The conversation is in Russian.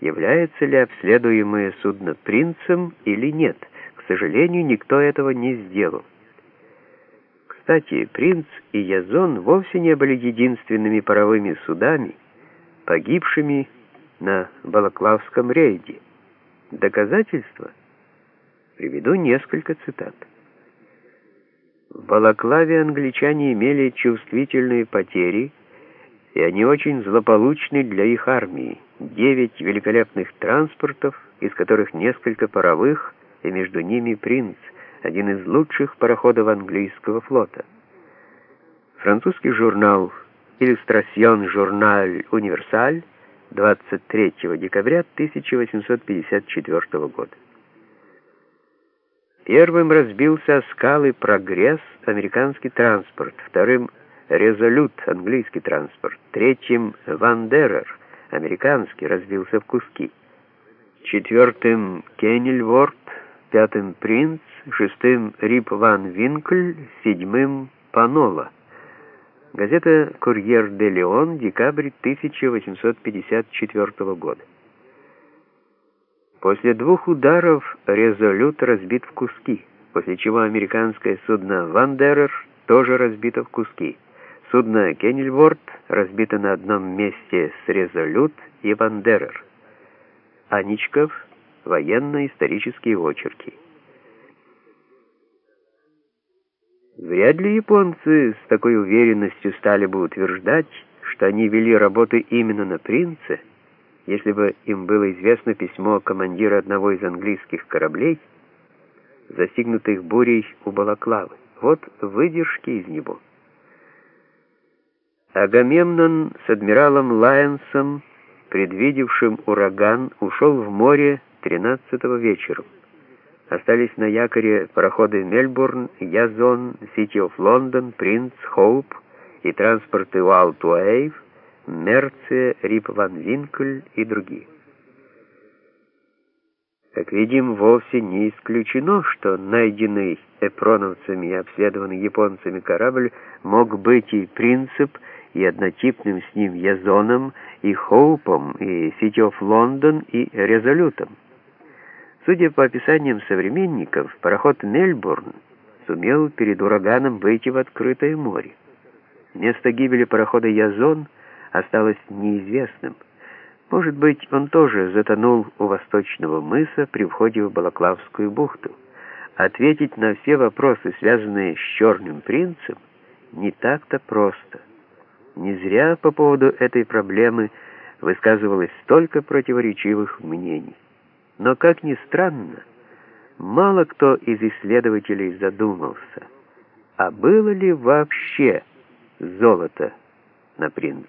является ли обследуемое судно принцем или нет. К сожалению, никто этого не сделал. Кстати, принц и Язон вовсе не были единственными паровыми судами, погибшими на Балаклавском рейде. Доказательства? Приведу несколько цитат. В Балаклаве англичане имели чувствительные потери, и они очень злополучны для их армии. Девять великолепных транспортов, из которых несколько паровых, и между ними «Принц», один из лучших пароходов английского флота. Французский журнал «Иллюстрасьон журналь Универсаль» 23 декабря 1854 года. Первым разбился о скалы «Прогресс» американский транспорт, вторым «Резолют» английский транспорт, третьим «Вандерер» американский разбился в куски, четвертым «Кеннельворд», пятым «Принц», шестым «Рип Ван Винкль», седьмым «Панола». Газета «Курьер де Леон», декабрь 1854 года. После двух ударов «Резолют» разбит в куски, после чего американское судно «Вандерер» тоже разбито в куски. Судно «Кеннельворд» разбито на одном месте с «Резолют» и «Вандерер». Аничков, военно-исторические очерки. Вряд ли японцы с такой уверенностью стали бы утверждать, что они вели работы именно на «Принце», если бы им было известно письмо командира одного из английских кораблей, застигнутых бурей у Балаклавы. Вот выдержки из него. Агамемнон с адмиралом Лайенсом, предвидевшим ураган, ушел в море 13 вечером. Остались на якоре пароходы «Мельбурн», «Язон», «Сити оф Лондон», «Принц», «Хоуп» и транспорты «Уалт Уэйв», Мерция, Рип Ван Винкль и другие. Как видим, вовсе не исключено, что найденный эпроновцами и обследованный японцами корабль мог быть и принцип, и однотипным с ним Язоном, и Хоупом, и Сити оф Лондон, и Резолютом. Судя по описаниям современников, пароход «Мельбурн» сумел перед ураганом выйти в открытое море. Место гибели парохода «Язон» осталось неизвестным. Может быть, он тоже затонул у восточного мыса при входе в Балаклавскую бухту. Ответить на все вопросы, связанные с Черным принцем, не так-то просто. Не зря по поводу этой проблемы высказывалось столько противоречивых мнений. Но, как ни странно, мало кто из исследователей задумался, а было ли вообще золото на принце.